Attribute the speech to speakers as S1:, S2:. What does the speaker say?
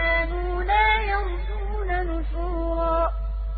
S1: عذاب